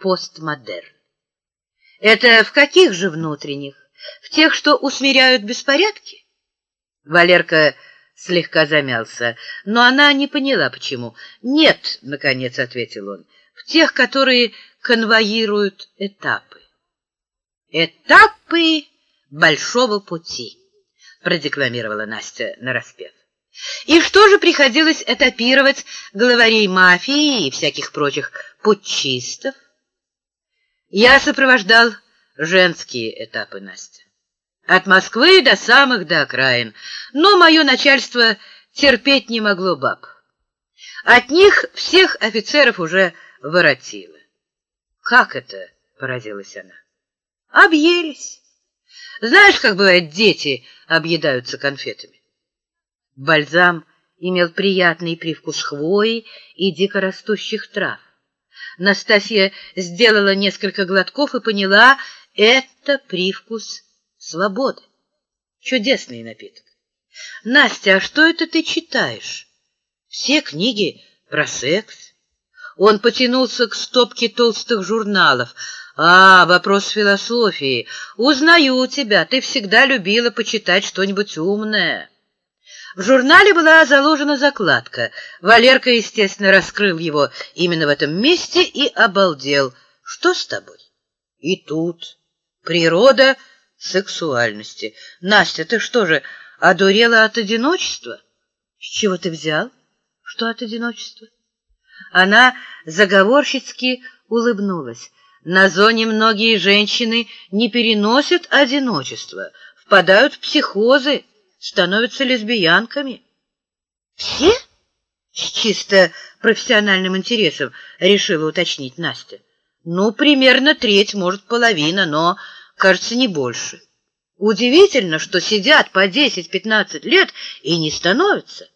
постмодерн. Это в каких же внутренних? В тех, что усмиряют беспорядки? Валерка слегка замялся, но она не поняла, почему. «Нет», — наконец ответил он, — «в тех, которые конвоируют этапы». «Этапы большого пути», — продекламировала Настя нараспев. И что же приходилось этапировать главарей мафии и всяких прочих путчистов? Я сопровождал женские этапы, Настя. От Москвы до самых до окраин, но мое начальство терпеть не могло баб. От них всех офицеров уже воротило. «Как это?» — поразилась она. «Объелись. Знаешь, как бывает, дети объедаются конфетами?» Бальзам имел приятный привкус хвои и дикорастущих трав. Настасья сделала несколько глотков и поняла — это привкус свободы. Чудесный напиток. Настя, а что это ты читаешь? Все книги про секс. Он потянулся к стопке толстых журналов. А, вопрос философии. Узнаю тебя. Ты всегда любила почитать что-нибудь умное. В журнале была заложена закладка. Валерка, естественно, раскрыл его именно в этом месте и обалдел. Что с тобой? И тут природа сексуальности. Настя, ты что же, одурела от одиночества? С чего ты взял? Что от одиночества? Она заговорщицки улыбнулась. На зоне многие женщины не переносят одиночество, впадают в психозы, становятся лесбиянками. Все? Чисто профессиональным интересом решила уточнить Настя. Ну, примерно треть, может, половина, но, кажется, не больше. Удивительно, что сидят по 10-15 лет и не становятся.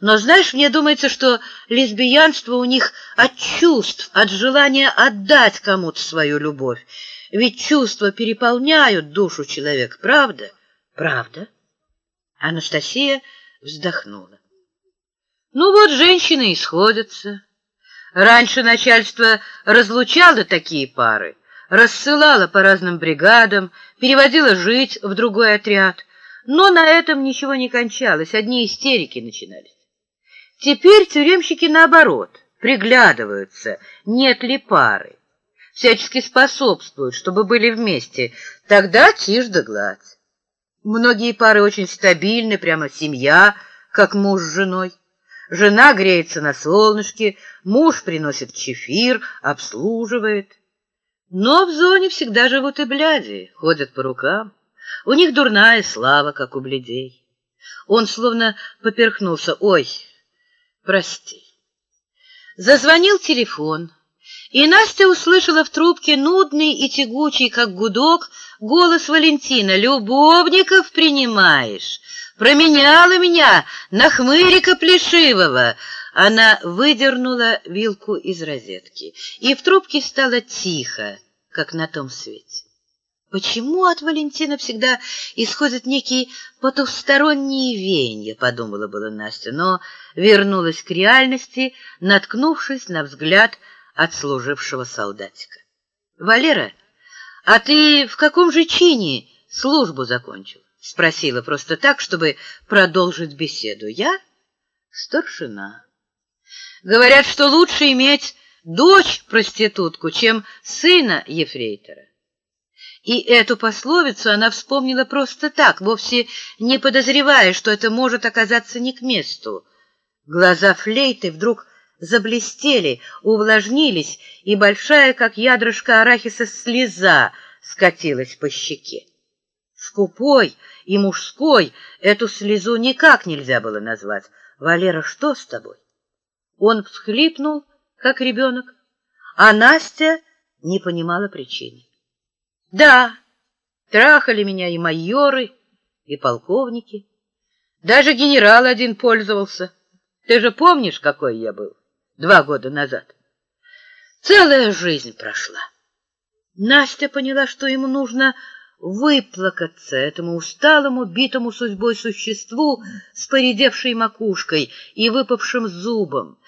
Но, знаешь, мне думается, что лесбиянство у них от чувств, от желания отдать кому-то свою любовь. Ведь чувства переполняют душу человека, правда? Правда. Анастасия вздохнула. Ну вот, женщины и сходятся. Раньше начальство разлучало такие пары, рассылало по разным бригадам, переводило жить в другой отряд, но на этом ничего не кончалось, одни истерики начинались. Теперь тюремщики, наоборот, приглядываются, нет ли пары, всячески способствуют, чтобы были вместе, тогда тишь да гладь. Многие пары очень стабильны, прямо семья, как муж с женой. Жена греется на солнышке, муж приносит чефир, обслуживает. Но в зоне всегда живут и бляди, ходят по рукам. У них дурная слава, как у бледей. Он словно поперхнулся. «Ой, прости». Зазвонил телефон, и Настя услышала в трубке нудный и тягучий, как гудок, голос Валентина. «Любовников принимаешь? Променяла меня на хмырика плешивого!» Она выдернула вилку из розетки, и в трубке стало тихо, как на том свете. «Почему от Валентина всегда исходят некие потусторонние веяния?» — подумала была Настя, но вернулась к реальности, наткнувшись на взгляд отслужившего солдатика. «Валера, а ты в каком же чине службу закончил?» — спросила просто так, чтобы продолжить беседу. «Я старшина. Говорят, что лучше иметь дочь-проститутку, чем сына ефрейтора. И эту пословицу она вспомнила просто так, вовсе не подозревая, что это может оказаться не к месту. Глаза флейты вдруг заблестели, увлажнились, и большая, как ядрышко арахиса, слеза скатилась по щеке. Скупой и мужской эту слезу никак нельзя было назвать. «Валера, что с тобой?» Он всхлипнул, как ребенок, а Настя не понимала причины. «Да, трахали меня и майоры, и полковники. Даже генерал один пользовался. Ты же помнишь, какой я был?» Два года назад. Целая жизнь прошла. Настя поняла, что ему нужно выплакаться этому усталому, битому судьбой существу с поредевшей макушкой и выпавшим зубом,